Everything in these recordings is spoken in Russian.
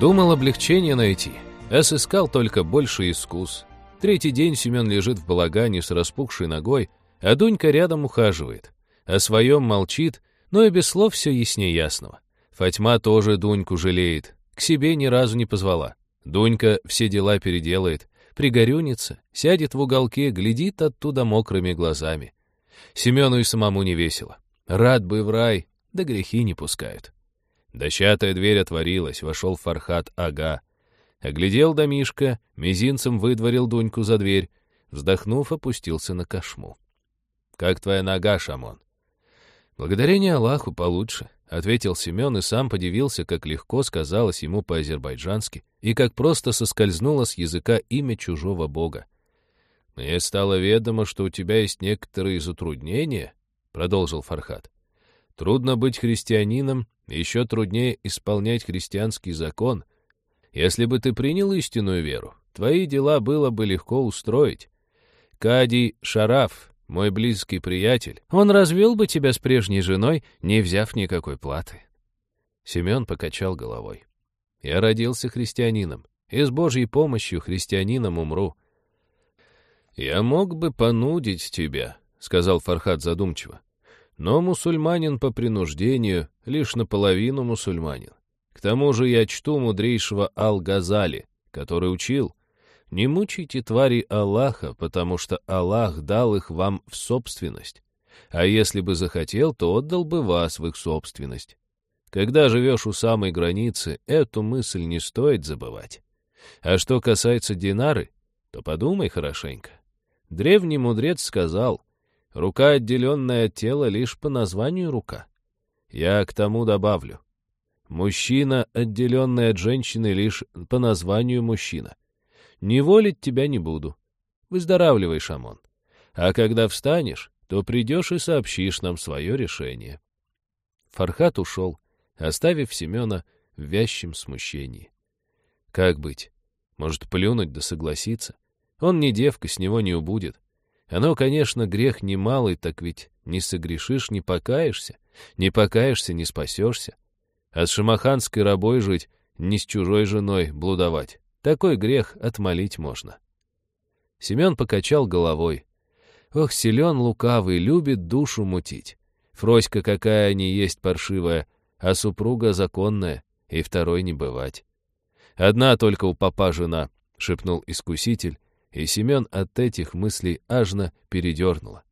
Думал облегчение найти, а сыскал только больше искус. Третий день Семен лежит в балагане с распухшей ногой, а Дунька рядом ухаживает. О своем молчит, но и без слов все яснее ясного. Фатьма тоже Дуньку жалеет, к себе ни разу не позвала. Дунька все дела переделает, пригорюнится, сядет в уголке, глядит оттуда мокрыми глазами. Семену и самому не весело. Рад бы в рай, да грехи не пускают. Дощатая дверь отворилась, вошел Фархат Ага. Оглядел домишко, мизинцем выдворил Дуньку за дверь, вздохнув, опустился на кошму. «Как твоя нога, Шамон?» «Благодарение Аллаху получше», — ответил Семен и сам подивился, как легко сказалось ему по-азербайджански и как просто соскользнуло с языка имя чужого бога. «Мне стало ведомо, что у тебя есть некоторые затруднения», — продолжил Фархат. «Трудно быть христианином, еще труднее исполнять христианский закон. Если бы ты принял истинную веру, твои дела было бы легко устроить. Кадий Шараф, мой близкий приятель, он развел бы тебя с прежней женой, не взяв никакой платы». Семен покачал головой. «Я родился христианином, и с Божьей помощью христианином умру». «Я мог бы понудить тебя», — сказал Фархад задумчиво. «Но мусульманин по принуждению лишь наполовину мусульманин. К тому же я чту мудрейшего Ал-Газали, который учил, не мучайте твари Аллаха, потому что Аллах дал их вам в собственность. А если бы захотел, то отдал бы вас в их собственность. Когда живешь у самой границы, эту мысль не стоит забывать. А что касается динары, то подумай хорошенько. Древний мудрец сказал, рука, отделенная от тела, лишь по названию рука. Я к тому добавлю. Мужчина, отделенный от женщины, лишь по названию мужчина. Не волить тебя не буду. Выздоравливай, Шамон. А когда встанешь, то придешь и сообщишь нам свое решение. Фархат ушел, оставив Семена в вязчем смущении. Как быть? Может, плюнуть да согласиться? Он не девка, с него не убудет. Оно, конечно, грех немалый, так ведь не согрешишь, не покаешься. Не покаешься, не спасешься. А с шамаханской рабой жить, не с чужой женой блудовать. Такой грех отмолить можно. Семен покачал головой. Ох, силен лукавый, любит душу мутить. Фроська какая не есть паршивая, а супруга законная, и второй не бывать. Одна только у папа жена, — шепнул искуситель, и Семен от этих мыслей ажно передернуло.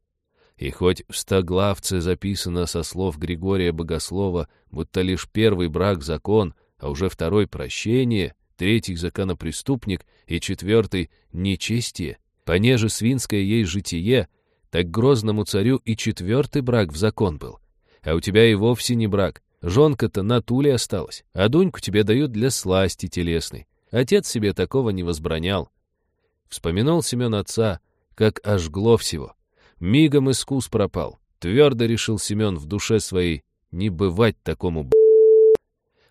И хоть в стоглавце записано со слов Григория Богослова, будто лишь первый брак — закон, а уже второй — прощение, третий — законопреступник и четвертый — нечестие, понеже свинское ей житие, так грозному царю и четвертый брак в закон был. А у тебя и вовсе не брак. Жонка-то на туле осталась, а Дуньку тебе дают для сласти телесной. Отец себе такого не возбранял. Вспоминал Семен отца, как ожгло всего. Мигом искус пропал. Твердо решил Семен в душе своей не бывать такому б***.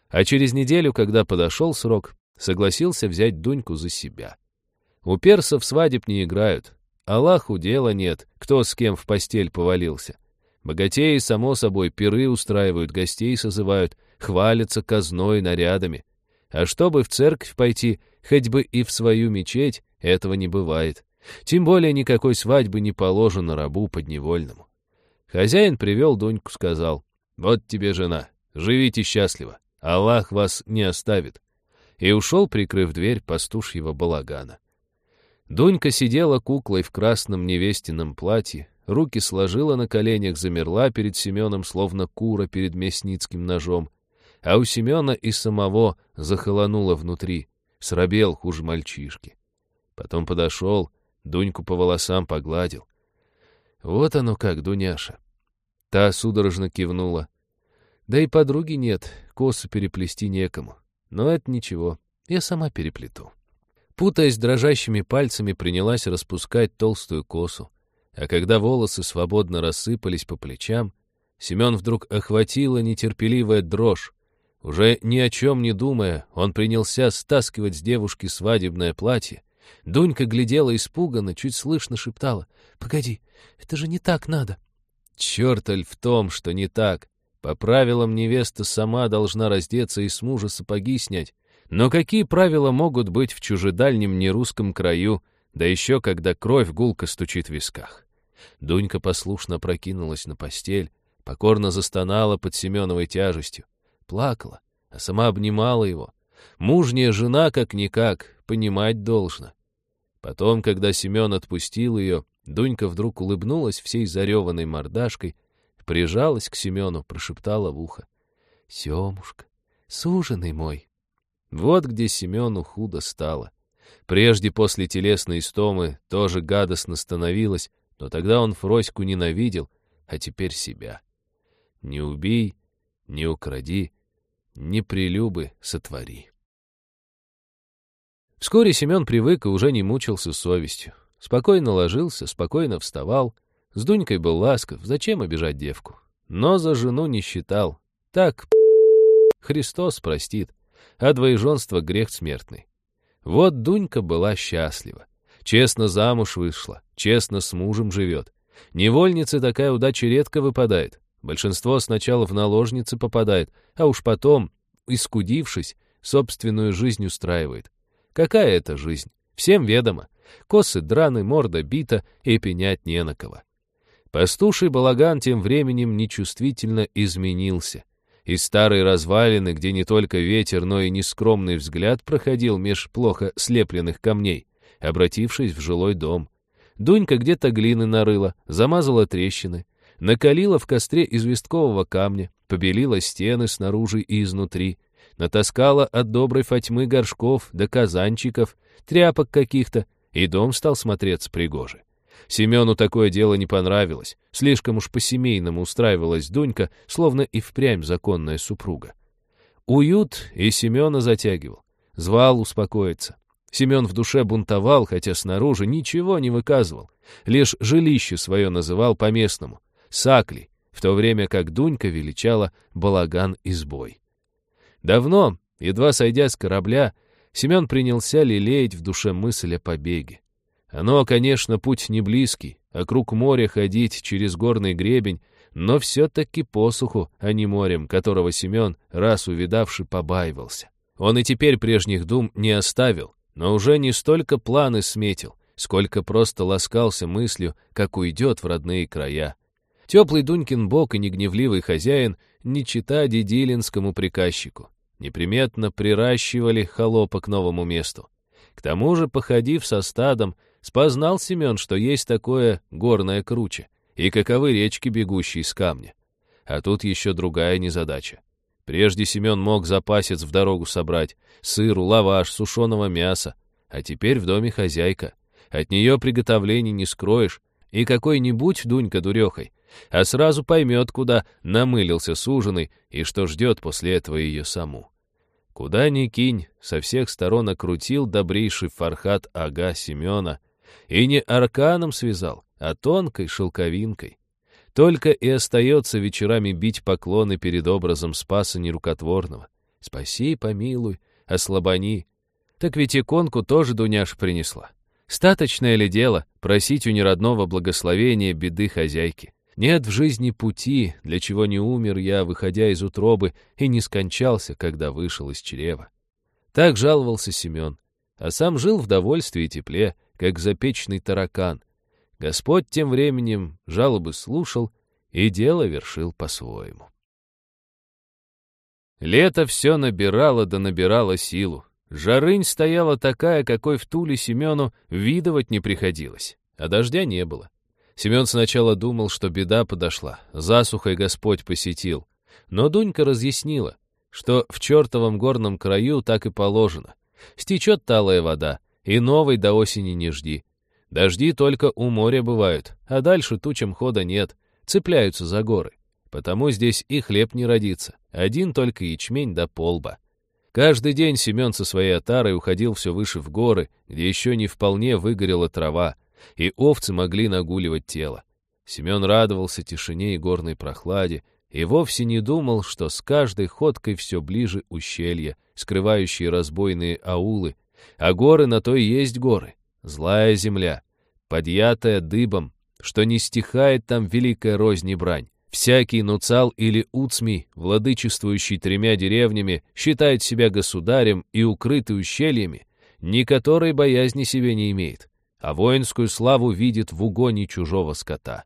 А через неделю, когда подошел срок, согласился взять Дуньку за себя. У персов свадеб не играют. Аллаху дела нет, кто с кем в постель повалился. Богатеи, само собой, пиры устраивают, гостей созывают, хвалятся казной, нарядами. А чтобы в церковь пойти, хоть бы и в свою мечеть, этого не бывает. Тем более никакой свадьбы не положено рабу подневольному. Хозяин привел Дуньку, сказал, «Вот тебе жена, живите счастливо, Аллах вас не оставит». И ушел, прикрыв дверь пастушьего балагана. Дунька сидела куклой в красном невестином платье, руки сложила на коленях, замерла перед Семеном, словно кура перед мясницким ножом, а у Семена и самого захолонуло внутри, срабел хуже мальчишки. Потом подошел, Дуньку по волосам погладил. Вот оно как, Дуняша. Та судорожно кивнула. Да и подруги нет, косу переплести некому. Но это ничего, я сама переплету. Путаясь дрожащими пальцами, принялась распускать толстую косу. А когда волосы свободно рассыпались по плечам, Семен вдруг охватила нетерпеливая дрожь. Уже ни о чем не думая, он принялся стаскивать с девушки свадебное платье, Дунька глядела испуганно, чуть слышно шептала. «Погоди, это же не так надо». Черталь в том, что не так. По правилам невеста сама должна раздеться и с мужа сапоги снять. Но какие правила могут быть в чужедальнем нерусском краю, да еще когда кровь гулко стучит в висках? Дунька послушно прокинулась на постель, покорно застонала под Семеновой тяжестью, плакала, а сама обнимала его. Мужняя жена, как-никак, понимать должна. Потом, когда Семен отпустил ее, Дунька вдруг улыбнулась всей зареванной мордашкой, прижалась к Семену, прошептала в ухо. — Семушка, суженый мой. Вот где Семену худо стало. Прежде после телесной истомы тоже гадостно становилось, но тогда он Фроську ненавидел, а теперь себя. Не убей, не укради, не прелюбы сотвори. Вскоре Семен привык и уже не мучился совестью. Спокойно ложился, спокойно вставал. С Дунькой был ласков, зачем обижать девку? Но за жену не считал. Так, Христос простит, а двоеженство — грех смертный. Вот Дунька была счастлива. Честно замуж вышла, честно с мужем живет. Невольнице такая удача редко выпадает. Большинство сначала в наложницы попадает, а уж потом, искудившись, собственную жизнь устраивает. Какая это жизнь? Всем ведомо. Косы драны, морда бита, и пенять не на кого. Пастуший балаган тем временем нечувствительно изменился. Из старой развалины, где не только ветер, но и нескромный взгляд проходил меж плохо слепленных камней, обратившись в жилой дом. Дунька где-то глины нарыла, замазала трещины, накалила в костре известкового камня, побелила стены снаружи и изнутри, натаскала от доброй Фатьмы горшков до казанчиков, тряпок каких-то, и дом стал смотреться пригоже. Семену такое дело не понравилось. Слишком уж по-семейному устраивалась Дунька, словно и впрямь законная супруга. Уют и Семена затягивал. Звал успокоиться. Семен в душе бунтовал, хотя снаружи ничего не выказывал. Лишь жилище свое называл по-местному — Сакли, в то время как Дунька величала балаган избой. Давно, едва сойдя с корабля, Семен принялся лелеять в душе мысль о побеге. Оно, конечно, путь не близкий, а круг моря ходить через горный гребень, но все-таки посуху, а не морем, которого Семен, раз увидавший, побаивался. Он и теперь прежних дум не оставил, но уже не столько планы сметил, сколько просто ласкался мыслью, как уйдет в родные края. Теплый Дунькин бок и негневливый хозяин не чита дедилинскому приказчику. Неприметно приращивали холопа к новому месту. К тому же, походив со стадом, спознал Семен, что есть такое горное круче, и каковы речки, бегущие из камня. А тут еще другая незадача. Прежде Семен мог запасец в дорогу собрать, сыру, лаваш, сушеного мяса, а теперь в доме хозяйка. От нее приготовлений не скроешь, и какой-нибудь Дунька дурехой а сразу поймет, куда намылился суженый и что ждет после этого ее саму. Куда ни кинь, со всех сторон окрутил добрейший Фархат Ага Семена и не арканом связал, а тонкой шелковинкой. Только и остается вечерами бить поклоны перед образом Спаса Нерукотворного. Спаси, помилуй, ослабони. Так ведь иконку тоже Дуняш принесла. Статочное ли дело просить у неродного благословения беды хозяйки? Нет в жизни пути, для чего не умер я, выходя из утробы, и не скончался, когда вышел из чрева. Так жаловался Семен, а сам жил в довольстве и тепле, как запечный таракан. Господь тем временем жалобы слушал и дело вершил по-своему. Лето все набирало да набирало силу. Жарынь стояла такая, какой в Туле Семену видывать не приходилось, а дождя не было. Семен сначала думал, что беда подошла, засухой Господь посетил. Но Дунька разъяснила, что в чертовом горном краю так и положено. Стечет талая вода, и новой до осени не жди. Дожди только у моря бывают, а дальше тучам хода нет, цепляются за горы. Потому здесь и хлеб не родится, один только ячмень да полба. Каждый день Семен со своей отарой уходил все выше в горы, где еще не вполне выгорела трава, и овцы могли нагуливать тело. Семен радовался тишине и горной прохладе, и вовсе не думал, что с каждой ходкой все ближе ущелья, скрывающие разбойные аулы, а горы на то и есть горы, злая земля, подъятая дыбом, что не стихает там великая рознь и брань, Всякий нуцал или уцмий, владычествующий тремя деревнями, считает себя государем и укрытый ущельями, ни которой боязни себе не имеет, а воинскую славу видит в угоне чужого скота.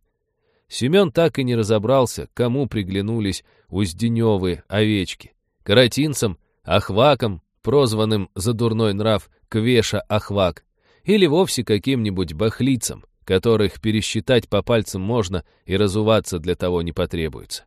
Семен так и не разобрался, кому приглянулись узденевые овечки. Каратинцам, ахвакам, прозванным за дурной нрав Квеша-Ахвак, или вовсе каким-нибудь бахлицам, которых пересчитать по пальцам можно и разуваться для того не потребуется.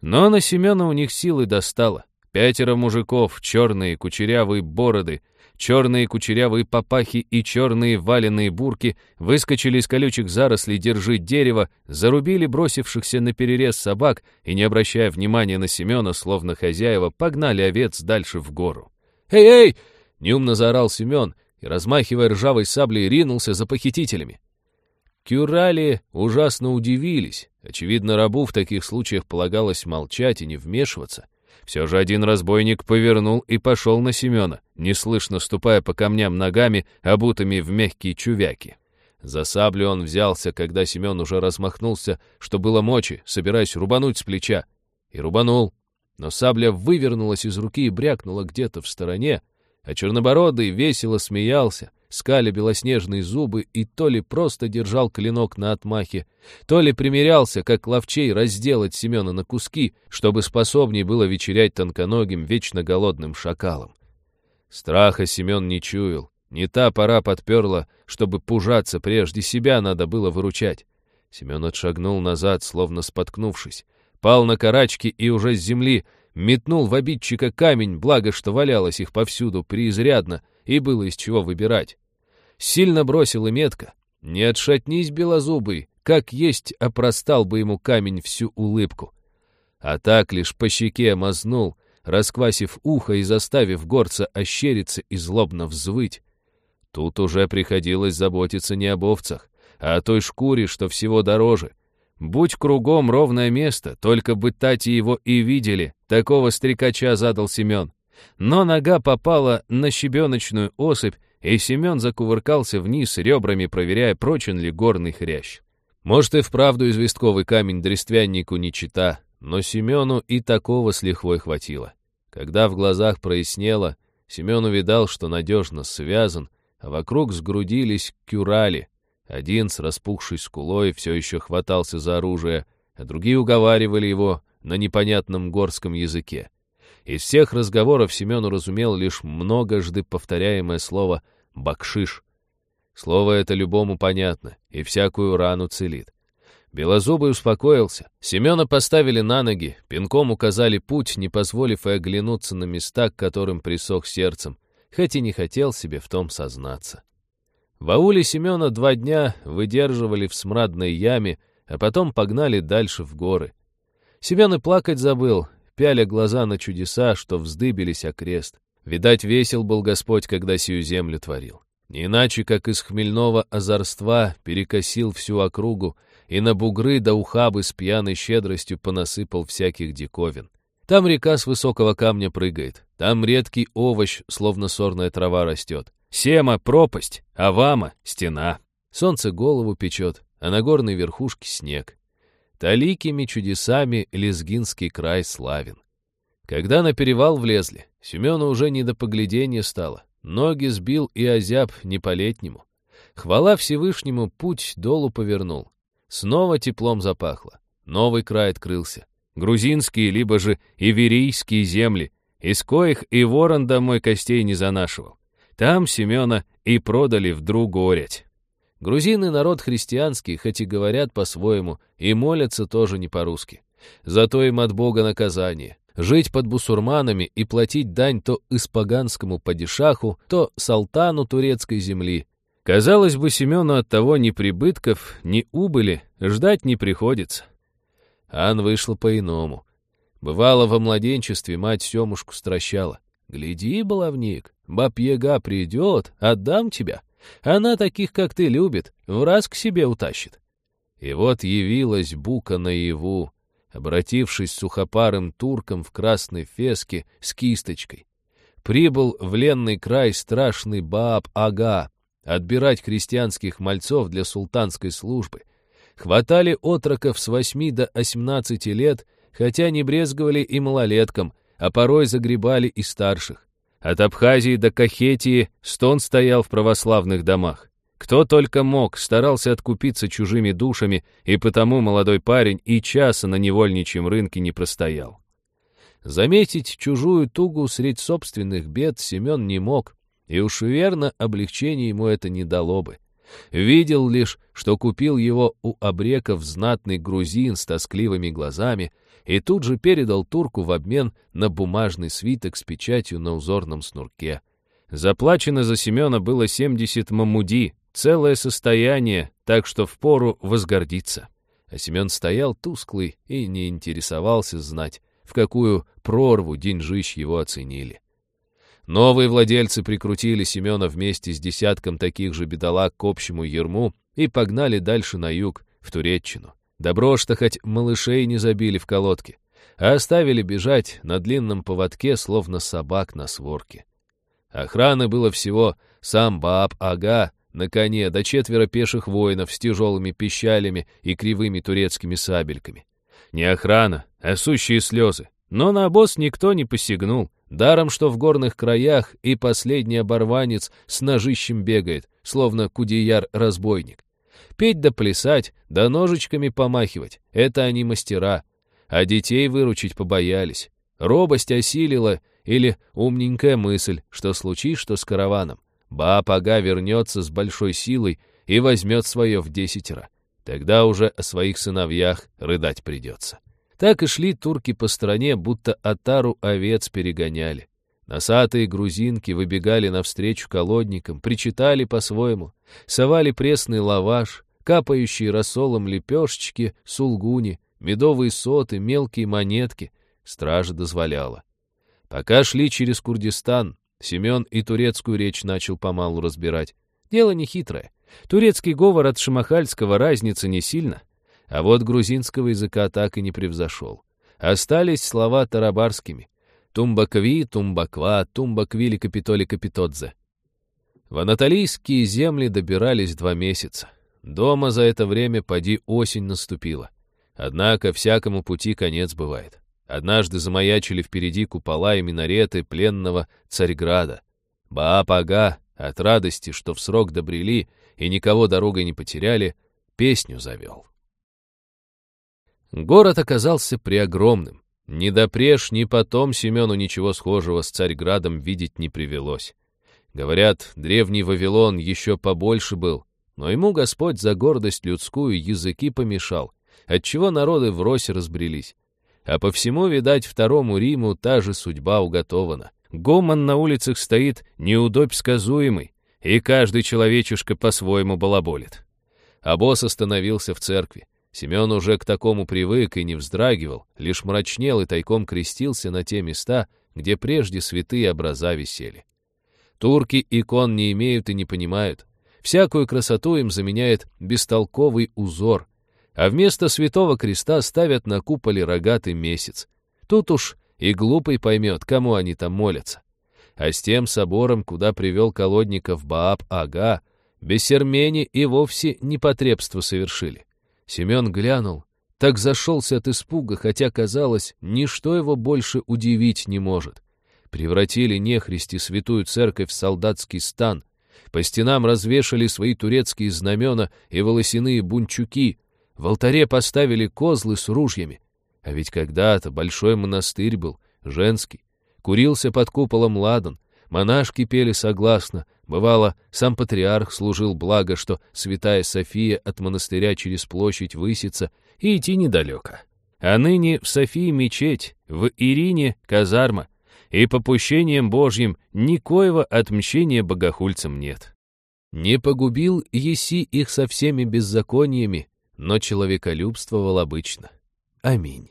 Но на Семена у них силы достало. Пятеро мужиков, черные кучерявые бороды, черные кучерявые папахи и черные валенные бурки выскочили из колючих зарослей держи дерево, зарубили бросившихся на перерез собак и, не обращая внимания на Семена, словно хозяева, погнали овец дальше в гору. «Эй, эй!» — неумно заорал Семен и, размахивая ржавой саблей, ринулся за похитителями. Кюрали ужасно удивились. Очевидно, рабу в таких случаях полагалось молчать и не вмешиваться. Все же один разбойник повернул и пошел на Семена, неслышно ступая по камням ногами, обутыми в мягкие чувяки. За саблю он взялся, когда Семен уже размахнулся, что было мочи, собираясь рубануть с плеча. И рубанул. Но сабля вывернулась из руки и брякнула где-то в стороне, а Чернобородый весело смеялся, скали белоснежные зубы и то ли просто держал клинок на отмахе, то ли примерялся, как ловчей, разделать Семена на куски, чтобы способней было вечерять тонконогим, вечно голодным шакалом. Страха Семен не чуял. Не та пора подперла, чтобы пужаться, прежде себя надо было выручать. Семен отшагнул назад, словно споткнувшись, пал на карачки и уже с земли метнул в обидчика камень, благо что валялось их повсюду преизрядно, и было из чего выбирать. Сильно бросил и метко. Не отшатнись, белозубый, как есть опростал бы ему камень всю улыбку. А так лишь по щеке мазнул, расквасив ухо и заставив горца ощериться и злобно взвыть. Тут уже приходилось заботиться не об овцах, а о той шкуре, что всего дороже. Будь кругом ровное место, только бы тати его и видели, такого стрекача задал Семен. Но нога попала на щебеночную особь, и Семен закувыркался вниз ребрами, проверяя, прочен ли горный хрящ. Может, и вправду известковый камень дрествяннику не чита, но Семену и такого с лихвой хватило. Когда в глазах прояснело, Семен увидал, что надежно связан, а вокруг сгрудились кюрали. Один с распухшей скулой все еще хватался за оружие, а другие уговаривали его на непонятном горском языке. Из всех разговоров Семен уразумел лишь многожды повторяемое слово «бакшиш». Слово это любому понятно и всякую рану целит. Белозубый успокоился. Семена поставили на ноги, пинком указали путь, не позволив и оглянуться на места, к которым присох сердцем, хоть и не хотел себе в том сознаться. В ауле Семена два дня выдерживали в смрадной яме, а потом погнали дальше в горы. Семен и плакать забыл, пяля глаза на чудеса, что вздыбились окрест. Видать, весел был Господь, когда сию землю творил. Не иначе, как из хмельного озорства перекосил всю округу и на бугры до ухабы с пьяной щедростью понасыпал всяких диковин. Там река с высокого камня прыгает, там редкий овощ, словно сорная трава растет. Сема — пропасть, а вама — стена. Солнце голову печет, а на горной верхушке снег. Таликими чудесами Лезгинский край славен. Когда на перевал влезли, Семену уже не до поглядения стало. Ноги сбил и озяб не по-летнему. Хвала Всевышнему, путь долу повернул. Снова теплом запахло. Новый край открылся. Грузинские, либо же иверийские земли, из коих и ворон домой костей не занашивал. Там Семена и продали в другорять. Грузины народ христианский, хоть и говорят по-своему, и молятся тоже не по-русски. Зато им от Бога наказание. Жить под бусурманами и платить дань то испаганскому падишаху, то салтану турецкой земли. Казалось бы, Семену от того ни прибытков, ни убыли ждать не приходится. Ан вышла по-иному. Бывало, во младенчестве мать Семушку стращала. «Гляди, баловник, баб-яга придет, отдам тебя». Она таких, как ты, любит, в раз к себе утащит. И вот явилась Бука наяву, обратившись сухопарым турком в красной феске с кисточкой. Прибыл в ленный край страшный Бааб-ага отбирать крестьянских мальцов для султанской службы. Хватали отроков с 8 до 18 лет, хотя не брезговали и малолеткам, а порой загребали и старших. От Абхазии до Кахетии стон стоял в православных домах. Кто только мог, старался откупиться чужими душами, и потому молодой парень и часа на невольничьем рынке не простоял. Заметить чужую тугу средь собственных бед Семен не мог, и уж верно облегчение ему это не дало бы. Видел лишь, что купил его у обреков знатный грузин с тоскливыми глазами и тут же передал турку в обмен на бумажный свиток с печатью на узорном снурке. Заплачено за Семена было 70 мамуди, целое состояние, так что впору возгордиться. А Семен стоял тусклый и не интересовался знать, в какую прорву деньжищ его оценили. Новые владельцы прикрутили Семена вместе с десятком таких же бедолаг к общему ерму и погнали дальше на юг, в Туреччину. Добро, что хоть малышей не забили в колодке, а оставили бежать на длинном поводке, словно собак на сворке. Охраны было всего сам Бааб-ага на коне, до четверо пеших воинов с тяжелыми пищалями и кривыми турецкими сабельками. Не охрана, а сущие слезы. Но на обоз никто не посягнул, даром что в горных краях и последний оборванец с ножищем бегает, словно кудеяр-разбойник. Петь да плясать, да ножичками помахивать — это они мастера. А детей выручить побоялись. Робость осилила или умненькая мысль, что случись, что с караваном. Ба-пага вернется с большой силой и возьмет свое в десятеро. Тогда уже о своих сыновьях рыдать придется. Так и шли турки по стране, будто отару овец перегоняли. Носатые грузинки выбегали навстречу колодникам, причитали по-своему, совали пресный лаваш, капающие рассолом лепешечки, сулгуни, медовые соты, мелкие монетки. Стража дозволяла. Пока шли через Курдистан, Семен и турецкую речь начал помалу разбирать. Дело нехитрое. Турецкий говор от шамахальского разница не сильно, а вот грузинского языка так и не превзошел. Остались слова тарабарскими. Тумбакви, Тумбаква, Тумбаквили Капитоли Капитодзе. В анатолийские земли добирались два месяца. Дома за это время поди осень наступила. Однако всякому пути конец бывает. Однажды замаячили впереди купола и минареты пленного Царьграда. Баапага от радости, что в срок добрели и никого дорогой не потеряли, песню завел. Город оказался преогромным. Ни допреж, ни потом Семену ничего схожего с Царьградом видеть не привелось. Говорят, древний Вавилон еще побольше был, но ему Господь за гордость людскую языки помешал, отчего народы врозь разбрелись. А по всему, видать, второму Риму та же судьба уготована. Гомон на улицах стоит неудобь сказуемый, и каждый человечушка по-своему балаболит. А босс остановился в церкви. Семен уже к такому привык и не вздрагивал, лишь мрачнел и тайком крестился на те места, где прежде святые образа висели. Турки икон не имеют и не понимают. Всякую красоту им заменяет бестолковый узор, а вместо святого креста ставят на куполе рогатый месяц. Тут уж и глупый поймет, кому они там молятся. А с тем собором, куда привел колодников Бааб-Ага, без сермени и вовсе непотребство совершили. Семен глянул, так зашелся от испуга, хотя, казалось, ничто его больше удивить не может. Превратили нехристи святую церковь в солдатский стан, по стенам развешали свои турецкие знамена и волосяные бунчуки, в алтаре поставили козлы с ружьями. А ведь когда-то большой монастырь был, женский. Курился под куполом ладан, монашки пели согласно, Бывало, сам патриарх служил благо, что святая София от монастыря через площадь высится и идти недалеко. А ныне в Софии мечеть, в Ирине казарма, и попущением Божьим никоего отмщения богохульцам нет. Не погубил Еси их со всеми беззакониями, но человеколюбствовал обычно. Аминь.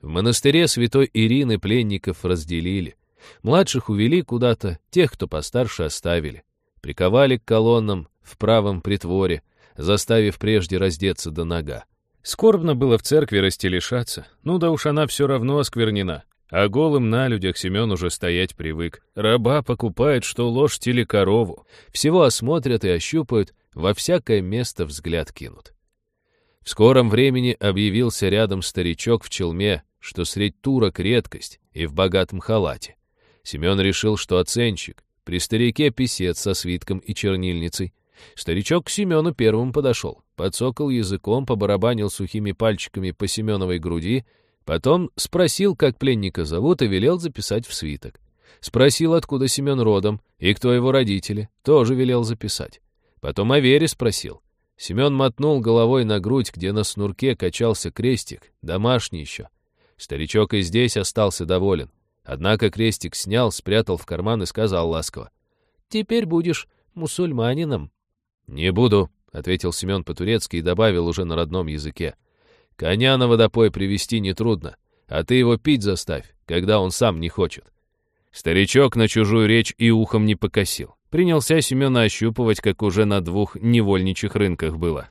В монастыре святой Ирины пленников разделили — Младших увели куда-то, тех, кто постарше, оставили. Приковали к колоннам в правом притворе, заставив прежде раздеться до нога. Скорбно было в церкви растелешаться, ну да уж она все равно осквернена. А голым на людях Семен уже стоять привык. Раба покупает, что лошадь или корову. Всего осмотрят и ощупают, во всякое место взгляд кинут. В скором времени объявился рядом старичок в челме, что средь турок редкость, и в богатом халате. Семен решил, что оценщик, при старике писец со свитком и чернильницей. Старичок к Семену первым подошел, подсокал языком, побарабанил сухими пальчиками по Семеновой груди, потом спросил, как пленника зовут, и велел записать в свиток. Спросил, откуда Семен родом и кто его родители, тоже велел записать. Потом о вере спросил. Семен мотнул головой на грудь, где на снурке качался крестик, домашний еще. Старичок и здесь остался доволен. Однако крестик снял, спрятал в карман и сказал ласково. «Теперь будешь мусульманином». «Не буду», — ответил Семен по-турецки и добавил уже на родном языке. «Коня на водопой привести нетрудно, а ты его пить заставь, когда он сам не хочет». Старичок на чужую речь и ухом не покосил. Принялся Семена ощупывать, как уже на двух невольничьих рынках было.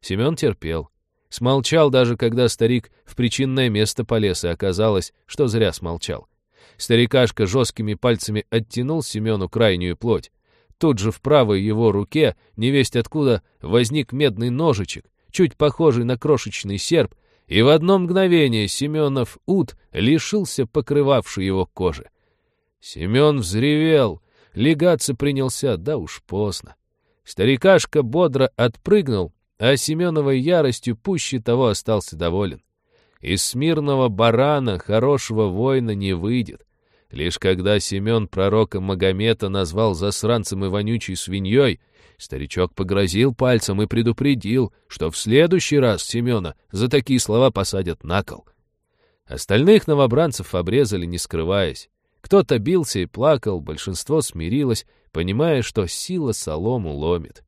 Семен терпел. Смолчал даже, когда старик в причинное место полез, и оказалось, что зря смолчал. Старикашка жесткими пальцами оттянул Семену крайнюю плоть. Тут же в правой его руке, невесть откуда, возник медный ножичек, чуть похожий на крошечный серп, и в одно мгновение Семенов ут лишился покрывавшей его кожи. Семен взревел, легаться принялся, да уж поздно. Старикашка бодро отпрыгнул, а Семеновой яростью пуще того остался доволен. Из смирного барана хорошего воина не выйдет. Лишь когда Семен пророка Магомета назвал засранцем и вонючей свиньей, старичок погрозил пальцем и предупредил, что в следующий раз Семена за такие слова посадят на кол. Остальных новобранцев обрезали, не скрываясь. Кто-то бился и плакал, большинство смирилось, понимая, что сила солому ломит.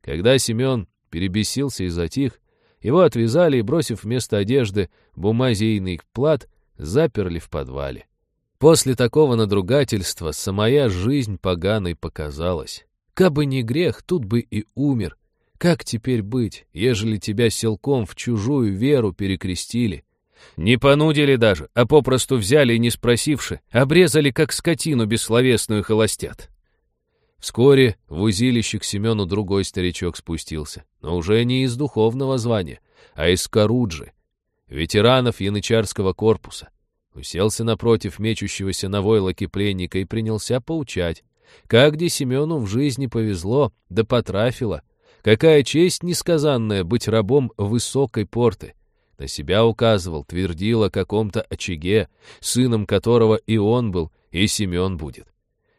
Когда Семен перебесился и затих, его отвязали и, бросив вместо одежды бумазейный плат, заперли в подвале. После такого надругательства самая жизнь поганой показалась. Кабы не грех, тут бы и умер. Как теперь быть, ежели тебя силком в чужую веру перекрестили? Не понудили даже, а попросту взяли не спросивши, обрезали как скотину бессловесную холостят. Вскоре в узилище к Семену другой старичок спустился, но уже не из духовного звания, а из Каруджи, ветеранов янычарского корпуса. Уселся напротив мечущегося на войлоке пленника и принялся поучать. Как где Семену в жизни повезло, да потрафило. Какая честь несказанная быть рабом высокой порты. На себя указывал, твердил о каком-то очаге, сыном которого и он был, и Семен будет.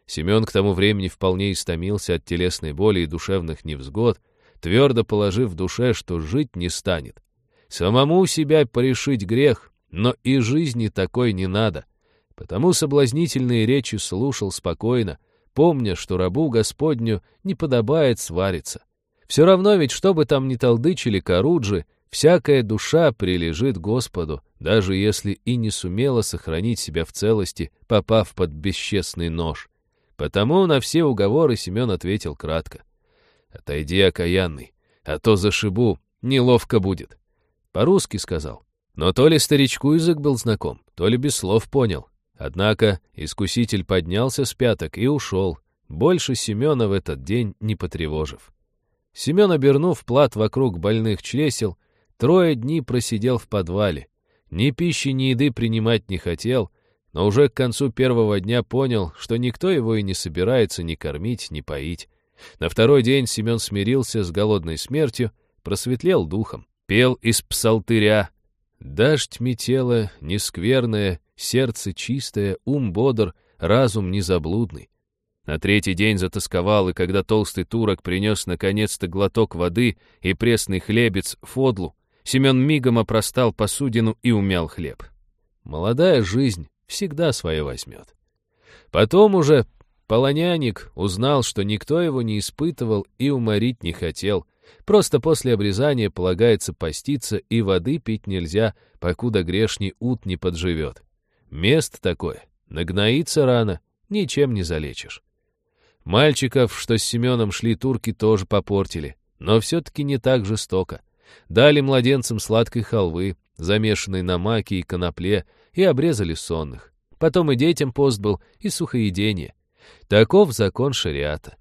Семен к тому времени вполне истомился от телесной боли и душевных невзгод, твердо положив в душе, что жить не станет. Самому себя порешить грех, но и жизни такой не надо. Потому соблазнительные речи слушал спокойно, помня, что рабу Господню не подобает свариться. Все равно ведь, что бы там ни толдычили Каруджи, Всякая душа прилежит Господу, даже если и не сумела сохранить себя в целости, попав под бесчестный нож. Потому на все уговоры Семен ответил кратко. «Отойди, окаянный, а то зашибу, неловко будет». По-русски сказал. Но то ли старичку язык был знаком, то ли без слов понял. Однако искуситель поднялся с пяток и ушел, больше Семена в этот день не потревожив. Семен, обернув плат вокруг больных чресел, Трое дней просидел в подвале. Ни пищи, ни еды принимать не хотел, но уже к концу первого дня понял, что никто его и не собирается ни кормить, ни поить. На второй день Семен смирился с голодной смертью, просветлел духом, пел из псалтыря. Дождь метела, нескверное, сердце чистое, ум бодр, разум незаблудный. На третий день затасковал, и когда толстый турок принес наконец-то глоток воды и пресный хлебец фодлу, Семен мигом опростал посудину и умял хлеб. Молодая жизнь всегда свое возьмет. Потом уже полоняник узнал, что никто его не испытывал и уморить не хотел. Просто после обрезания полагается поститься, и воды пить нельзя, покуда грешний ут не подживет. Место такое. Нагноится рано, ничем не залечишь. Мальчиков, что с Семеном шли турки, тоже попортили, но все-таки не так жестоко. Дали младенцам сладкой халвы, замешанной на маке и конопле, и обрезали сонных. Потом и детям пост был, и сухоедение. Таков закон шариата.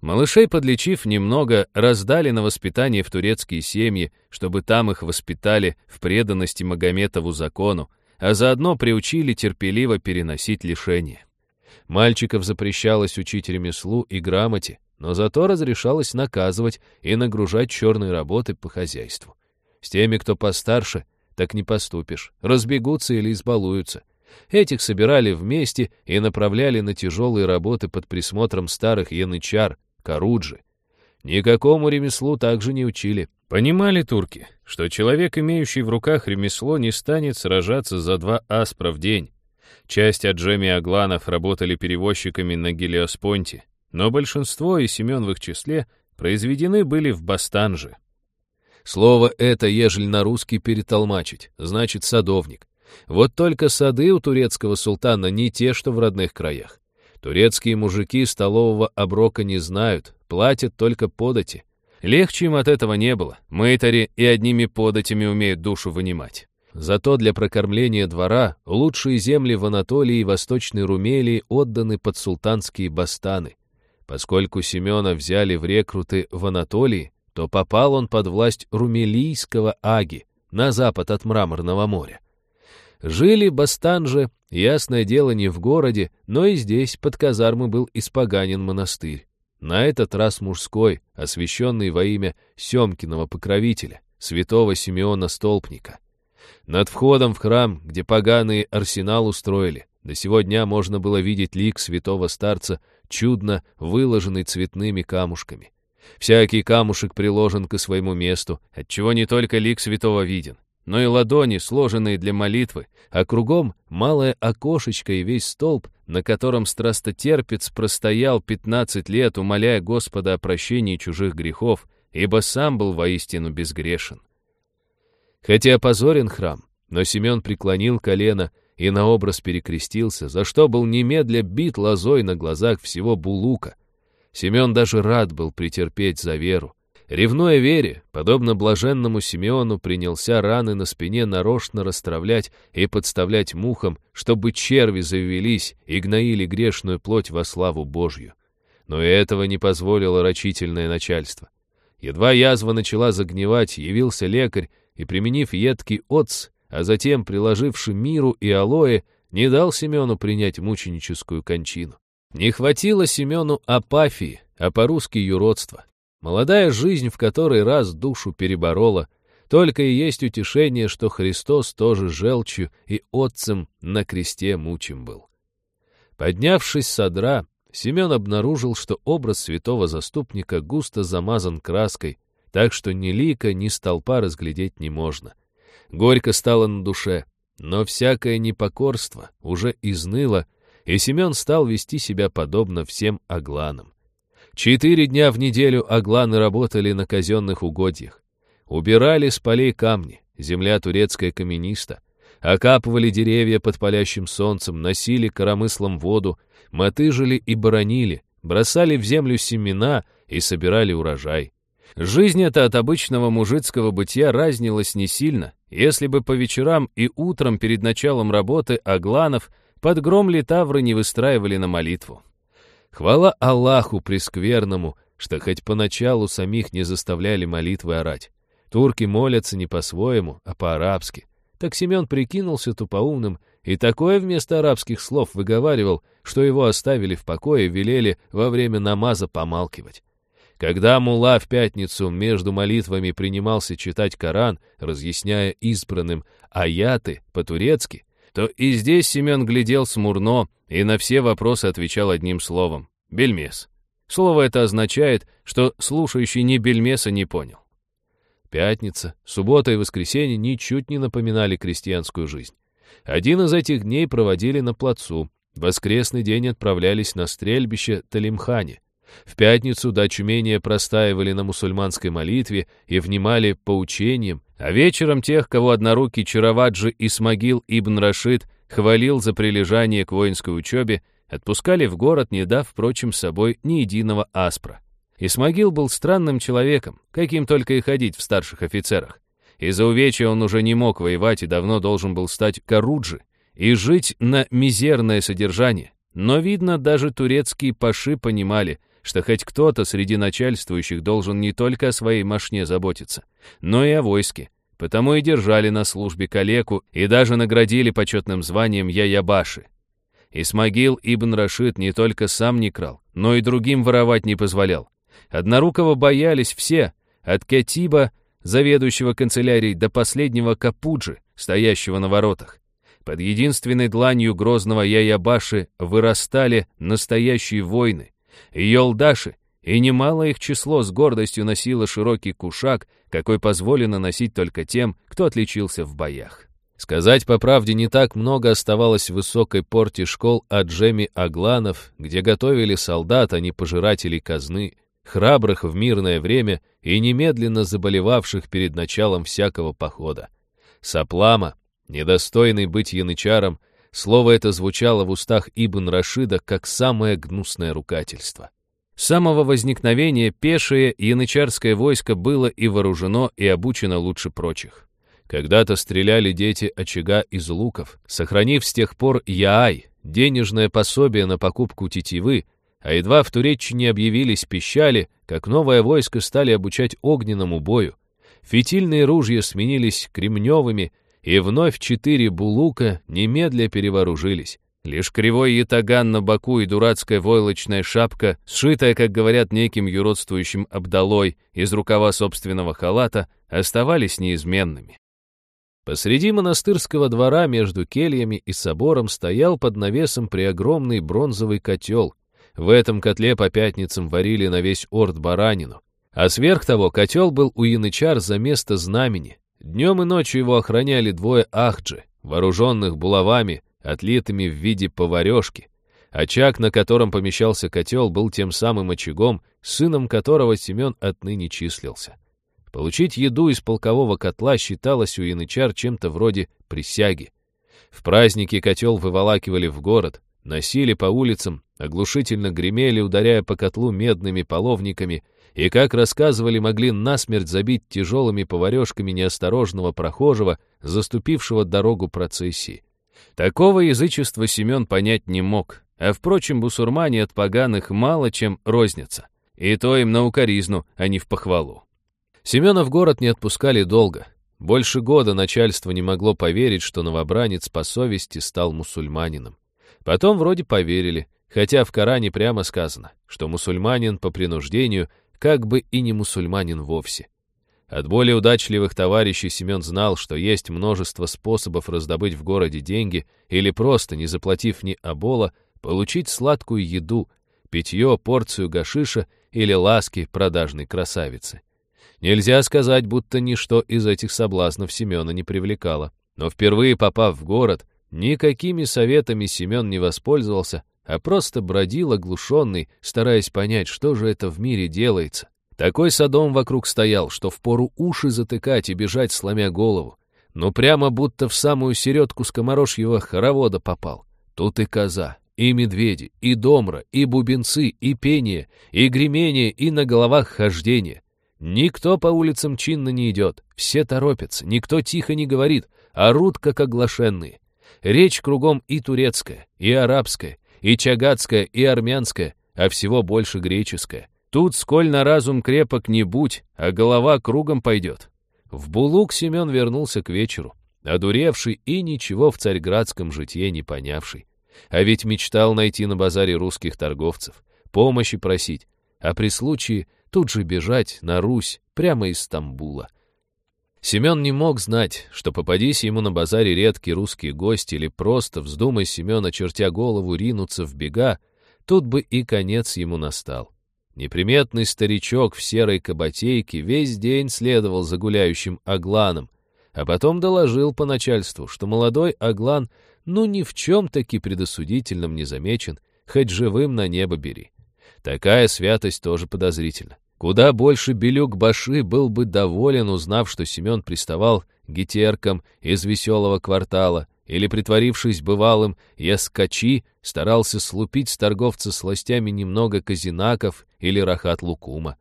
Малышей, подлечив немного, раздали на воспитание в турецкие семьи, чтобы там их воспитали в преданности Магометову закону, а заодно приучили терпеливо переносить лишения. Мальчиков запрещалось учить ремеслу и грамоте, но зато разрешалось наказывать и нагружать черные работы по хозяйству. С теми, кто постарше, так не поступишь, разбегутся или избалуются. Этих собирали вместе и направляли на тяжелые работы под присмотром старых янычар, Каруджи. Никакому ремеслу также не учили. Понимали турки, что человек, имеющий в руках ремесло, не станет сражаться за два аспра в день. Часть Аджеми Агланов работали перевозчиками на Гелиоспонте, но большинство, и Семен в их числе, произведены были в Бастанже. Слово это, ежели на русский перетолмачить, значит садовник. Вот только сады у турецкого султана не те, что в родных краях. Турецкие мужики столового оброка не знают, платят только подати. Легче им от этого не было. Мытари и одними податями умеют душу вынимать. Зато для прокормления двора лучшие земли в Анатолии и Восточной Румелии отданы под султанские бастаны. Поскольку Семена взяли в рекруты в Анатолии, то попал он под власть румелийского аги, на запад от Мраморного моря. Жили Бастанже, ясное дело, не в городе, но и здесь под казармы был испоганен монастырь. На этот раз мужской, освященный во имя Семкиного покровителя, святого Симеона Столпника. Над входом в храм, где поганые арсенал устроили, до сего дня можно было видеть лик святого старца, чудно выложенный цветными камушками. Всякий камушек приложен к своему месту, отчего не только лик святого виден, но и ладони, сложенные для молитвы, а кругом малое окошечко и весь столб, на котором страстотерпец простоял пятнадцать лет, умоляя Господа о прощении чужих грехов, ибо сам был воистину безгрешен. Хотя опозорен храм, но Семен преклонил колено и на образ перекрестился, за что был немедля бит лозой на глазах всего Булука. Семен даже рад был претерпеть за веру. Ревнуя вере, подобно блаженному Симеону, принялся раны на спине нарочно расстравлять и подставлять мухам, чтобы черви завелись и гноили грешную плоть во славу Божью. Но и этого не позволило рачительное начальство. Едва язва начала загнивать, явился лекарь и, применив едкий отц, а затем, приложивший миру и алоэ, не дал Семену принять мученическую кончину. Не хватило Семену апафии, а по-русски юродства. Молодая жизнь в который раз душу переборола, только и есть утешение, что Христос тоже желчью и отцем на кресте мучим был. Поднявшись с одра, Семен обнаружил, что образ святого заступника густо замазан краской, так что ни лика, ни столпа разглядеть не можно. Горько стало на душе, но всякое непокорство уже изныло, и Семен стал вести себя подобно всем огланам. Четыре дня в неделю агланы работали на казенных угодьях. Убирали с полей камни, земля турецкая камениста, окапывали деревья под палящим солнцем, носили коромыслом воду, мотыжили и боронили, бросали в землю семена и собирали урожай. Жизнь эта от обычного мужицкого бытия разнилась не сильно, если бы по вечерам и утром перед началом работы агланов под гром литавры не выстраивали на молитву. Хвала Аллаху прескверному, что хоть поначалу самих не заставляли молитвы орать. Турки молятся не по-своему, а по-арабски. Так Семен прикинулся тупоумным и такое вместо арабских слов выговаривал, что его оставили в покое и велели во время намаза помалкивать. Когда мула в пятницу между молитвами принимался читать Коран, разъясняя избранным аяты по-турецки, то и здесь Семен глядел смурно и на все вопросы отвечал одним словом — бельмес. Слово это означает, что слушающий ни бельмеса не понял. Пятница, суббота и воскресенье ничуть не напоминали крестьянскую жизнь. Один из этих дней проводили на плацу, воскресный день отправлялись на стрельбище Талимхане. В пятницу до очумения простаивали на мусульманской молитве и внимали поучениям, а вечером тех, кого однорукий Чараваджи Исмагил ибн Рашид хвалил за прилежание к воинской учебе, отпускали в город, не дав, впрочем, с собой ни единого аспра. Исмагил был странным человеком, каким только и ходить в старших офицерах. Из-за увечья он уже не мог воевать и давно должен был стать Каруджи и жить на мизерное содержание. Но, видно, даже турецкие паши понимали, что хоть кто-то среди начальствующих должен не только о своей машне заботиться, но и о войске. Потому и держали на службе калеку и даже наградили почетным званием Яябаши. Исмагил ибн Рашид не только сам не крал, но и другим воровать не позволял. Однорукого боялись все, от Кетиба, заведующего канцелярией, до последнего Капуджи, стоящего на воротах. Под единственной дланью грозного Яябаши вырастали настоящие войны. Йолдаши, и немало их число с гордостью носило широкий кушак, какой позволено носить только тем, кто отличился в боях. Сказать по правде, не так много оставалось в высокой порте школ от Джеми Агланов, где готовили солдат, а не пожирателей казны, храбрых в мирное время и немедленно заболевавших перед началом всякого похода. Саплама, недостойный быть янычаром, слово это звучало в устах Ибн Рашида как самое гнусное ругательство. С самого возникновения пешее янычарское войско было и вооружено, и обучено лучше прочих. Когда-то стреляли дети очага из луков, сохранив с тех пор яай, денежное пособие на покупку тетивы, а едва в Туреччине объявились пищали, как новое войско стали обучать огненному бою. Фитильные ружья сменились кремневыми, и вновь четыре булука немедля перевооружились. Лишь кривой ятаган на боку и дурацкая войлочная шапка, сшитая, как говорят, неким юродствующим обдалой из рукава собственного халата, оставались неизменными. Посреди монастырского двора между кельями и собором стоял под навесом преогромный бронзовый котел. В этом котле по пятницам варили на весь орд баранину. А сверх того котел был у янычар за место знамени. Днем и ночью его охраняли двое ахджи, вооруженных булавами, отлитыми в виде поварешки. Очаг, на котором помещался котел, был тем самым очагом, сыном которого Семен отныне числился. Получить еду из полкового котла считалось у янычар чем-то вроде присяги. В праздники котел выволакивали в город, носили по улицам, оглушительно гремели, ударяя по котлу медными половниками, и, как рассказывали, могли насмерть забить тяжелыми поварешками неосторожного прохожего, заступившего дорогу процессии. Такого язычества Семен понять не мог, а, впрочем, бусурмане от поганых мало чем рознятся, и то им на укоризну, а не в похвалу. Семена в город не отпускали долго. Больше года начальство не могло поверить, что новобранец по совести стал мусульманином. Потом вроде поверили, хотя в Коране прямо сказано, что мусульманин по принуждению как бы и не мусульманин вовсе. От более удачливых товарищей Семен знал, что есть множество способов раздобыть в городе деньги или просто, не заплатив ни обола, получить сладкую еду, питье, порцию гашиша или ласки продажной красавицы. Нельзя сказать, будто ничто из этих соблазнов Семена не привлекало. Но впервые попав в город, никакими советами Семен не воспользовался, а просто бродил оглушенный, стараясь понять, что же это в мире делается. Такой садом вокруг стоял, что впору уши затыкать и бежать, сломя голову. Но прямо будто в самую середку скоморожьего хоровода попал. Тут и коза, и медведи, и домра, и бубенцы, и пение, и гремение, и на головах хождение. Никто по улицам чинно не идет, все торопятся, никто тихо не говорит, орут, как оглашенные. Речь кругом и турецкая, и арабская, и чагатская, и армянская, а всего больше греческая. Тут, сколь на разум крепок не будь, а голова кругом пойдет. В Булук Семен вернулся к вечеру, одуревший и ничего в царьградском житье не понявший. А ведь мечтал найти на базаре русских торговцев, помощи просить, а при случае тут же бежать на Русь прямо из Стамбула. Семен не мог знать, что попадись ему на базаре редкий русский гость или просто вздумай Семена, чертя голову, ринуться в бега, тут бы и конец ему настал. Неприметный старичок в серой каботейке весь день следовал за гуляющим Агланом, а потом доложил по начальству, что молодой Аглан ну ни в чем таки предосудительном не замечен, хоть живым на небо бери. Такая святость тоже подозрительна. Куда больше Белюк-Баши был бы доволен, узнав, что Семен приставал гетеркам из веселого квартала, или, притворившись бывалым, яскачи, старался слупить с торговца сластями немного казинаков или рахат-лукума.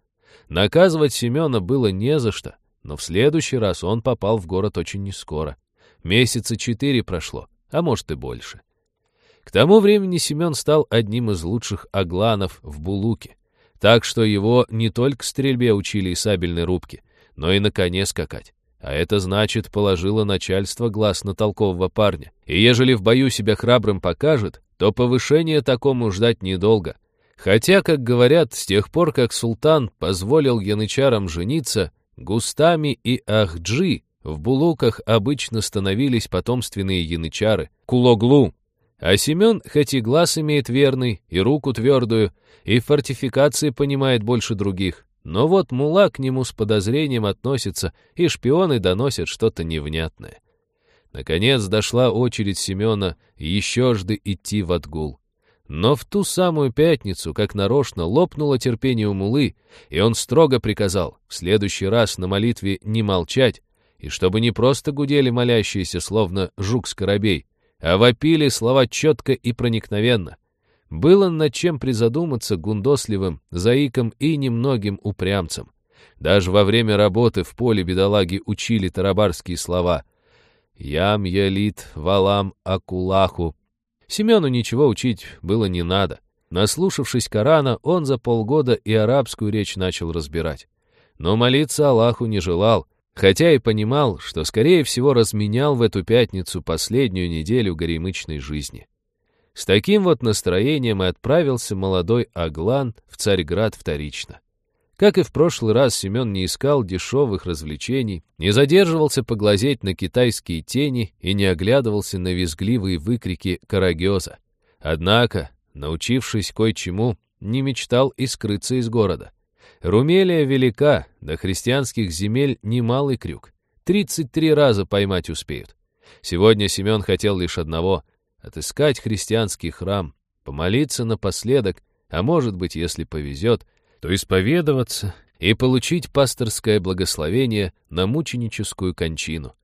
Наказывать Семена было не за что, но в следующий раз он попал в город очень нескоро. Месяца четыре прошло, а может и больше. К тому времени Семен стал одним из лучших агланов в Булуке. Так что его не только стрельбе учили и сабельной рубке, но и на коне скакать. А это значит, положило начальство глаз на толкового парня. И ежели в бою себя храбрым покажет, то повышение такому ждать недолго. Хотя, как говорят, с тех пор, как султан позволил янычарам жениться, густами и ахджи в булуках обычно становились потомственные янычары, кулоглу. А Семен, хоть и глаз имеет верный, и руку твердую, и в фортификации понимает больше других, но вот мула к нему с подозрением относится, и шпионы доносят что-то невнятное. Наконец дошла очередь Семена еще жды идти в отгул. Но в ту самую пятницу, как нарочно, лопнуло терпение у мулы, и он строго приказал в следующий раз на молитве не молчать, и чтобы не просто гудели молящиеся, словно жук-скоробей, а вопили слова четко и проникновенно. Было над чем призадуматься гундосливым, заиком и немногим упрямцам. Даже во время работы в поле бедолаги учили тарабарские слова «Ям ялит валам акулаху». Семену ничего учить было не надо. Наслушавшись Корана, он за полгода и арабскую речь начал разбирать. Но молиться Аллаху не желал, хотя и понимал, что, скорее всего, разменял в эту пятницу последнюю неделю горемычной жизни. С таким вот настроением и отправился молодой Аглан в Царьград вторично. Как и в прошлый раз, Семен не искал дешевых развлечений, не задерживался поглазеть на китайские тени и не оглядывался на визгливые выкрики карагеза. Однако, научившись кое-чему, не мечтал и скрыться из города. Румелия велика, до христианских земель немалый крюк. Тридцать три раза поймать успеют. Сегодня Семен хотел лишь одного — отыскать христианский храм, помолиться напоследок, а может быть, если повезет, то исповедоваться и получить пасторское благословение на мученическую кончину.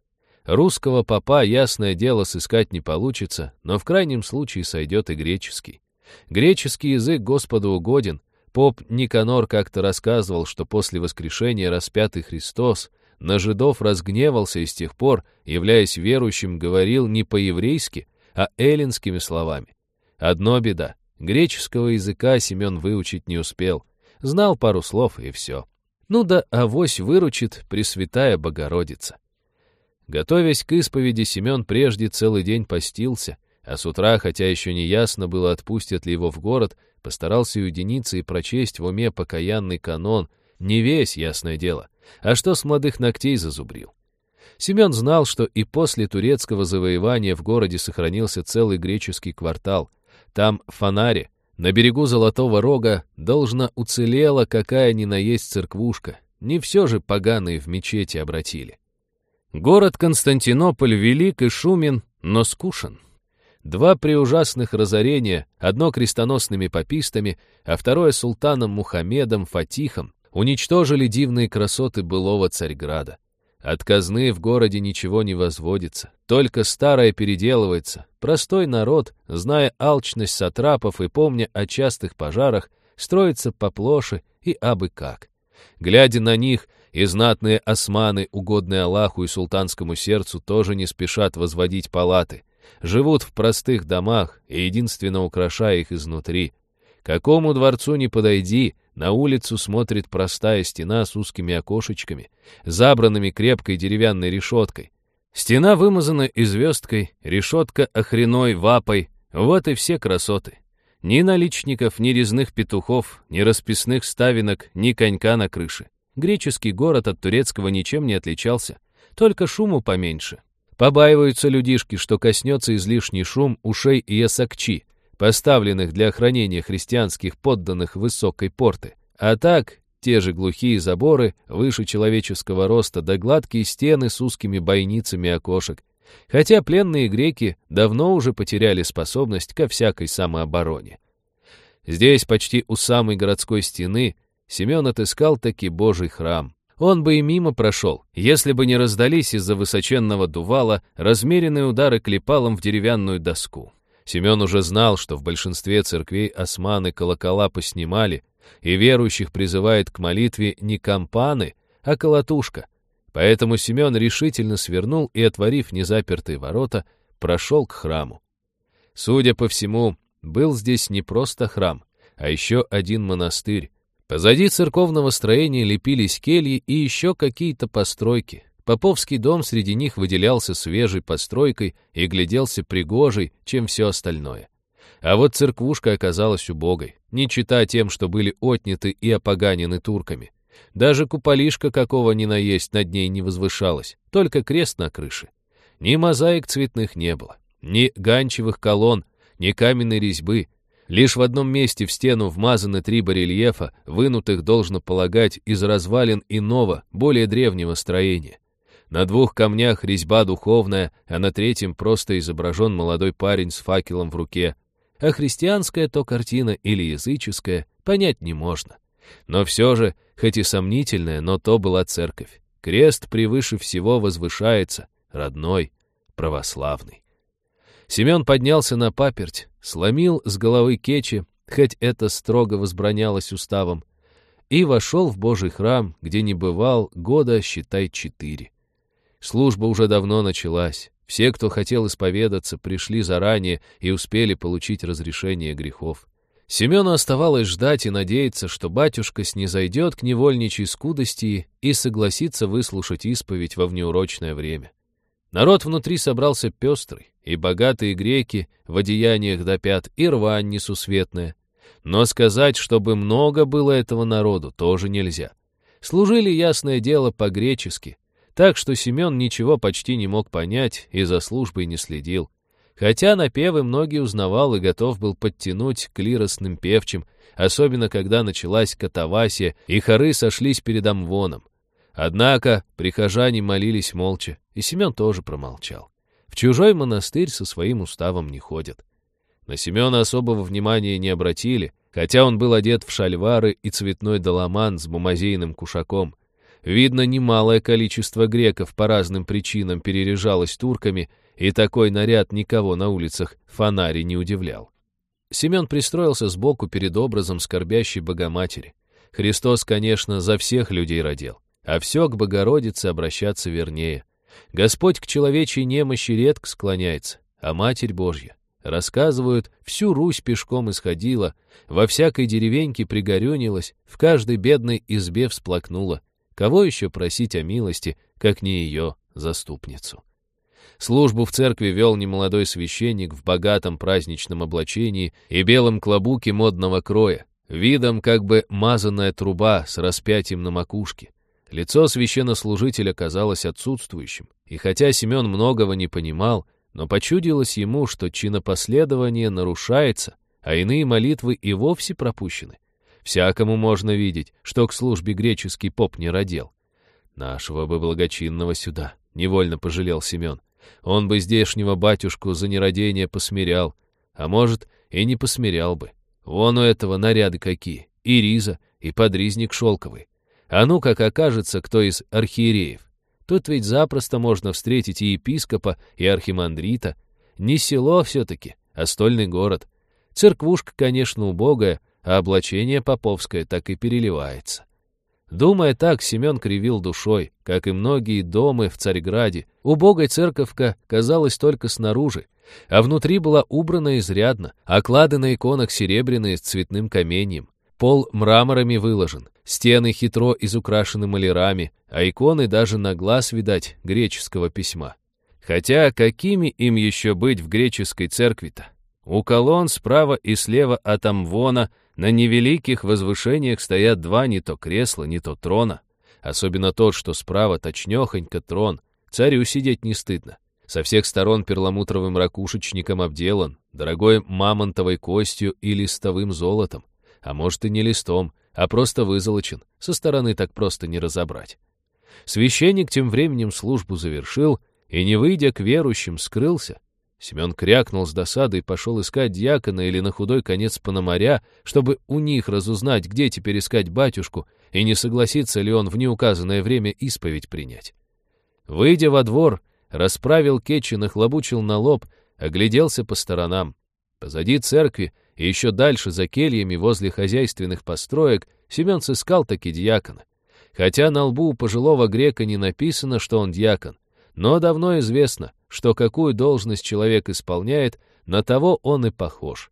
Русского попа, ясное дело, сыскать не получится, но в крайнем случае сойдет и греческий. Греческий язык Господу угоден — Поп Никанор как-то рассказывал, что после воскрешения распятый Христос на жидов разгневался и с тех пор, являясь верующим, говорил не по-еврейски, а эллинскими словами. Одно беда. Греческого языка Семен выучить не успел. Знал пару слов, и все. Ну да авось выручит Пресвятая Богородица. Готовясь к исповеди, Семен прежде целый день постился, а с утра, хотя еще не ясно было, отпустят ли его в город, постарался уединиться и прочесть в уме покаянный канон, не весь, ясное дело, а что с молодых ногтей зазубрил. Семен знал, что и после турецкого завоевания в городе сохранился целый греческий квартал. Там фонари, на берегу Золотого Рога, должна уцелела какая ни на есть церквушка. Не все же поганые в мечети обратили. Город Константинополь велик и шумен, но скушен. Два преужасных разорения, одно крестоносными попистами, а второе султаном Мухаммедом Фатихом, уничтожили дивные красоты былого Царьграда. От казны в городе ничего не возводится, только старое переделывается. Простой народ, зная алчность сатрапов и помня о частых пожарах, строится поплоше и абы как. Глядя на них, и знатные османы, угодные Аллаху и султанскому сердцу, тоже не спешат возводить палаты — живут в простых домах и единственно украшая их изнутри. Какому дворцу не подойди, на улицу смотрит простая стена с узкими окошечками, забранными крепкой деревянной решеткой. Стена вымазана и решетка охреной вапой. Вот и все красоты. Ни наличников, ни резных петухов, ни расписных ставинок, ни конька на крыше. Греческий город от турецкого ничем не отличался, только шуму поменьше, Побаиваются людишки, что коснется излишний шум ушей и ясакчи, поставленных для охранения христианских подданных высокой порты. А так, те же глухие заборы, выше человеческого роста, да гладкие стены с узкими бойницами окошек. Хотя пленные греки давно уже потеряли способность ко всякой самообороне. Здесь, почти у самой городской стены, Семен отыскал таки Божий храм. Он бы и мимо прошел, если бы не раздались из-за высоченного дувала размеренные удары клепалом в деревянную доску. Семен уже знал, что в большинстве церквей османы колокола поснимали, и верующих призывает к молитве не кампаны, а колотушка. Поэтому Семен решительно свернул и, отворив незапертые ворота, прошел к храму. Судя по всему, был здесь не просто храм, а еще один монастырь, Позади церковного строения лепились кельи и еще какие-то постройки. Поповский дом среди них выделялся свежей постройкой и гляделся пригожей, чем все остальное. А вот церквушка оказалась убогой, не чита тем, что были отняты и опоганены турками. Даже куполишка какого ни наесть над ней не возвышалась, только крест на крыше. Ни мозаик цветных не было, ни ганчевых колонн, ни каменной резьбы. Лишь в одном месте в стену вмазаны три барельефа, вынутых, должно полагать, из развалин иного, более древнего строения. На двух камнях резьба духовная, а на третьем просто изображен молодой парень с факелом в руке. А христианская то картина или языческая, понять не можно. Но все же, хоть и сомнительная, но то была церковь. Крест превыше всего возвышается, родной, православный. Семен поднялся на паперть, сломил с головы кечи, хоть это строго возбранялось уставом, и вошел в Божий храм, где не бывал года, считай, четыре. Служба уже давно началась. Все, кто хотел исповедаться, пришли заранее и успели получить разрешение грехов. Семену оставалось ждать и надеяться, что батюшка снизойдет к невольничьей скудости и согласится выслушать исповедь во внеурочное время. Народ внутри собрался пестрый, и богатые греки в одеяниях до пят, и рвань несусветная. Но сказать, чтобы много было этого народу, тоже нельзя. Служили, ясное дело, по-гречески, так что Семен ничего почти не мог понять и за службой не следил. Хотя напевы многие узнавал и готов был подтянуть к лиросным певчим, особенно когда началась катавасия, и хоры сошлись перед Амвоном. Однако прихожане молились молча, и Семен тоже промолчал. В чужой монастырь со своим уставом не ходят. На Семена особого внимания не обратили, хотя он был одет в шальвары и цветной доломан с бумазейным кушаком. Видно, немалое количество греков по разным причинам переряжалось турками, и такой наряд никого на улицах фонари не удивлял. Семен пристроился сбоку перед образом скорбящей Богоматери. Христос, конечно, за всех людей родил, а все к Богородице обращаться вернее. Господь к человечьей немощи редко склоняется, а Матерь Божья, рассказывают, всю Русь пешком исходила, во всякой деревеньке пригорюнилась, в каждой бедной избе всплакнула. Кого еще просить о милости, как не ее, заступницу? Службу в церкви вел немолодой священник в богатом праздничном облачении и белом клобуке модного кроя, видом как бы мазанная труба с распятием на макушке. Лицо священнослужителя казалось отсутствующим, и хотя Семен многого не понимал, но почудилось ему, что чинопоследование нарушается, а иные молитвы и вовсе пропущены. Всякому можно видеть, что к службе греческий поп не родил. Нашего бы благочинного сюда, — невольно пожалел Семен. Он бы здешнего батюшку за нерадение посмирял, а может, и не посмирял бы. Вон у этого наряды какие, и риза, и подризник шелковый. А ну, как окажется, кто из архиереев. Тут ведь запросто можно встретить и епископа, и архимандрита. Не село все-таки, а стольный город. Церквушка, конечно, убогая, а облачение поповское так и переливается. Думая так, Семен кривил душой, как и многие дома в Царьграде. Убогая церковка казалась только снаружи, а внутри была убрана изрядно, оклады на иконах серебряные с цветным каменьем. Пол мраморами выложен, стены хитро изукрашены малярами, а иконы даже на глаз, видать, греческого письма. Хотя какими им еще быть в греческой церкви-то? У колонн справа и слева от Амвона — на невеликих возвышениях стоят два не то кресла, не то трона. Особенно тот, что справа точнёхонько трон. Царю сидеть не стыдно. Со всех сторон перламутровым ракушечником обделан, дорогой мамонтовой костью и листовым золотом. А может и не листом, а просто вызолочен. Со стороны так просто не разобрать. Священник тем временем службу завершил и, не выйдя к верующим, скрылся, Семен крякнул с досады и пошел искать дьякона или на худой конец пономаря, чтобы у них разузнать, где теперь искать батюшку, и не согласится ли он в неуказанное время исповедь принять. Выйдя во двор, расправил кечи, нахлобучил на лоб, огляделся по сторонам. Позади церкви и еще дальше за кельями возле хозяйственных построек Семен сыскал таки дьякона. Хотя на лбу у пожилого грека не написано, что он дьякон, но давно известно — что какую должность человек исполняет, на того он и похож.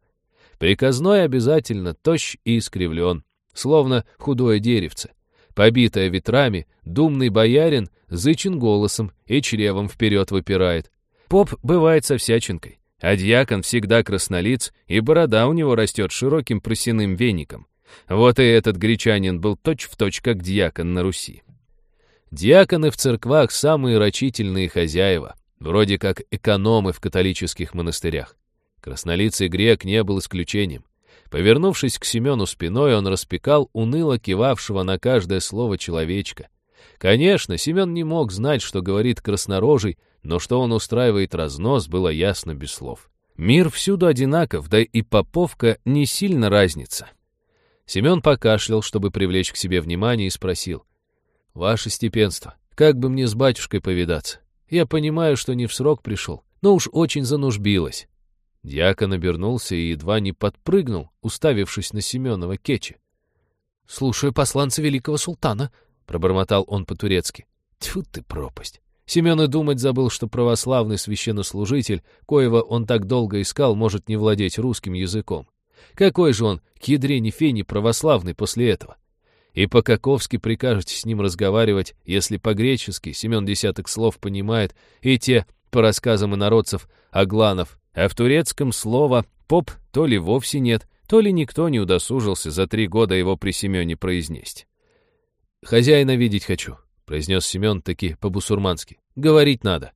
Приказной обязательно тощ и искривлен, словно худое деревце. Побитое ветрами, думный боярин зычен голосом и чревом вперед выпирает. Поп бывает со всячинкой, а дьякон всегда краснолиц, и борода у него растет широким просяным веником. Вот и этот гречанин был точь-в-точь, точь, как дьякон на Руси. Диаконы в церквах самые рачительные хозяева, вроде как экономы в католических монастырях. Краснолицый грек не был исключением. Повернувшись к Семену спиной, он распекал уныло кивавшего на каждое слово человечка. Конечно, Семен не мог знать, что говорит краснорожий, но что он устраивает разнос, было ясно без слов. Мир всюду одинаков, да и поповка не сильно разница. Семен покашлял, чтобы привлечь к себе внимание, и спросил. «Ваше степенство, как бы мне с батюшкой повидаться? Я понимаю, что не в срок пришел, но уж очень занужбилась. Дьякон обернулся и едва не подпрыгнул, уставившись на Семенова кечи. «Слушаю посланца великого султана», — пробормотал он по-турецки. «Тьфу ты, пропасть!» Семен и думать забыл, что православный священнослужитель, коего он так долго искал, может не владеть русским языком. Какой же он, к ядрене фени, православный после этого? И по-каковски прикажете с ним разговаривать, если по-гречески Семен десяток слов понимает, и те, по рассказам инородцев, агланов, а в турецком слово «поп» то ли вовсе нет, то ли никто не удосужился за три года его при Семене произнести. «Хозяина видеть хочу», — произнес Семен таки по-бусурмански. «Говорить надо».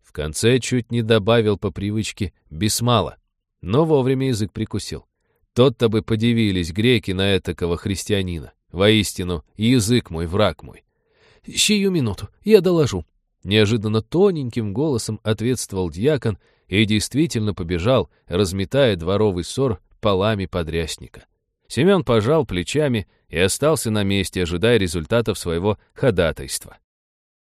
В конце чуть не добавил по привычке «бесмало», но вовремя язык прикусил. Тот-то бы подивились греки на этакого христианина. Воистину, язык мой, враг мой. «Сию минуту, я доложу», — неожиданно тоненьким голосом ответствовал дьякон и действительно побежал, разметая дворовый ссор полами подрясника. Семен пожал плечами и остался на месте, ожидая результатов своего ходатайства.